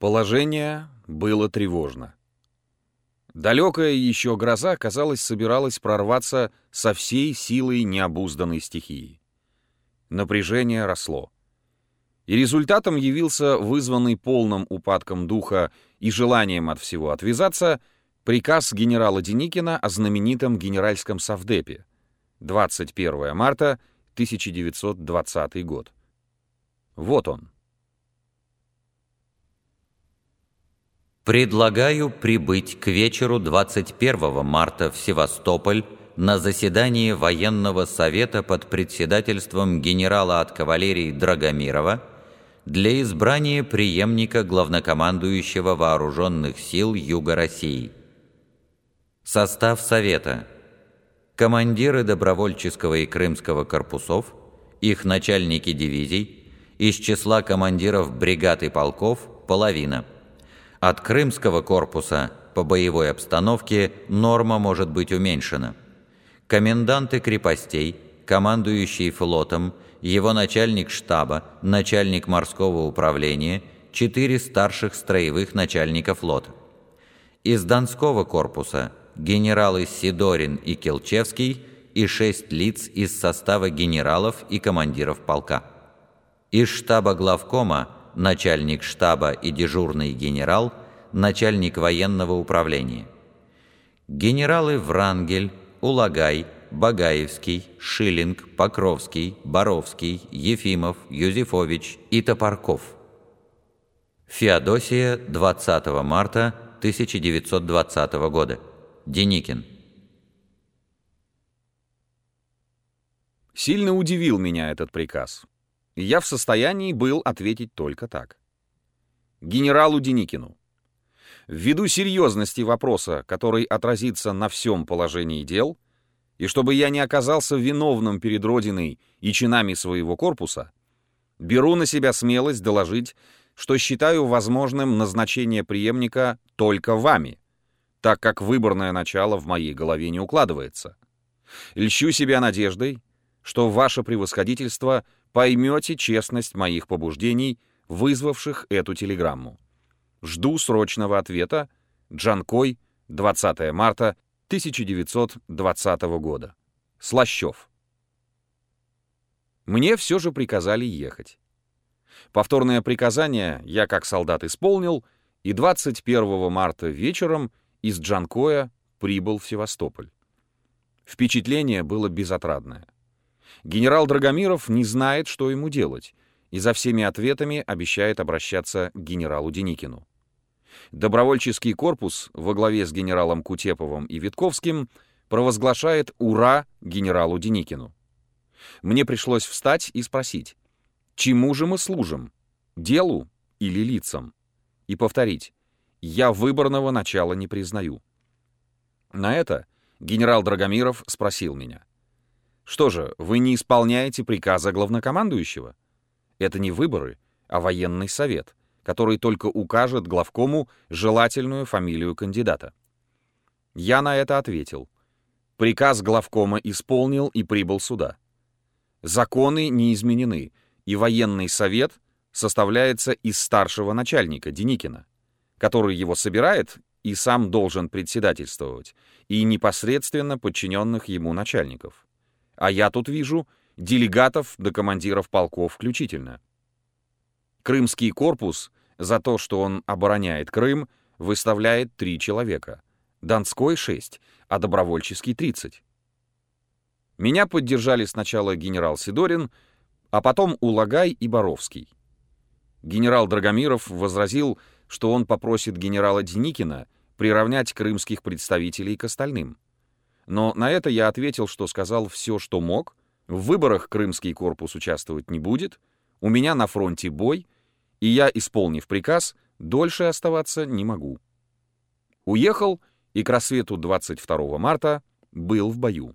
Положение было тревожно. Далекая еще гроза, казалось, собиралась прорваться со всей силой необузданной стихии. Напряжение росло. И результатом явился вызванный полным упадком духа и желанием от всего отвязаться приказ генерала Деникина о знаменитом генеральском совдепе 21 марта 1920 год. Вот он. Предлагаю прибыть к вечеру 21 марта в Севастополь на заседание военного совета под председательством генерала от кавалерии Драгомирова для избрания преемника главнокомандующего вооруженных сил Юга России. Состав совета. Командиры добровольческого и крымского корпусов, их начальники дивизий, из числа командиров бригад и полков – половина – от Крымского корпуса по боевой обстановке норма может быть уменьшена. Коменданты крепостей, командующий флотом, его начальник штаба, начальник морского управления, четыре старших строевых начальника флота. Из Донского корпуса генералы Сидорин и Келчевский и шесть лиц из состава генералов и командиров полка. Из штаба главкома начальник штаба и дежурный генерал, начальник военного управления. Генералы Врангель, Улагай, Багаевский, Шиллинг, Покровский, Боровский, Ефимов, Юзефович и Топорков. Феодосия, 20 марта 1920 года. Деникин. Сильно удивил меня этот приказ я в состоянии был ответить только так. Генералу Деникину. Ввиду серьезности вопроса, который отразится на всем положении дел, и чтобы я не оказался виновным перед Родиной и чинами своего корпуса, беру на себя смелость доложить, что считаю возможным назначение преемника только вами, так как выборное начало в моей голове не укладывается. Льщу себя надеждой, что ваше превосходительство — поймете честность моих побуждений, вызвавших эту телеграмму. Жду срочного ответа. Джанкой, 20 марта 1920 года. Слащев. Мне все же приказали ехать. Повторное приказание я как солдат исполнил, и 21 марта вечером из Джанкоя прибыл в Севастополь. Впечатление было безотрадное. Генерал Драгомиров не знает, что ему делать, и за всеми ответами обещает обращаться к генералу Деникину. Добровольческий корпус во главе с генералом Кутеповым и Витковским провозглашает «Ура!» генералу Деникину. Мне пришлось встать и спросить, чему же мы служим, делу или лицам? И повторить, я выборного начала не признаю. На это генерал Драгомиров спросил меня, что же, вы не исполняете приказа главнокомандующего? Это не выборы, а военный совет, который только укажет главкому желательную фамилию кандидата. Я на это ответил. Приказ главкома исполнил и прибыл сюда. Законы не изменены, и военный совет составляется из старшего начальника Деникина, который его собирает и сам должен председательствовать, и непосредственно подчиненных ему начальников. А я тут вижу делегатов до командиров полков включительно. Крымский корпус за то, что он обороняет Крым, выставляет три человека. Донской — шесть, а добровольческий — тридцать. Меня поддержали сначала генерал Сидорин, а потом Улагай и Боровский. Генерал Драгомиров возразил, что он попросит генерала Деникина приравнять крымских представителей к остальным. Но на это я ответил, что сказал все, что мог. В выборах Крымский корпус участвовать не будет. У меня на фронте бой, и я, исполнив приказ, дольше оставаться не могу. Уехал и к рассвету 22 марта был в бою.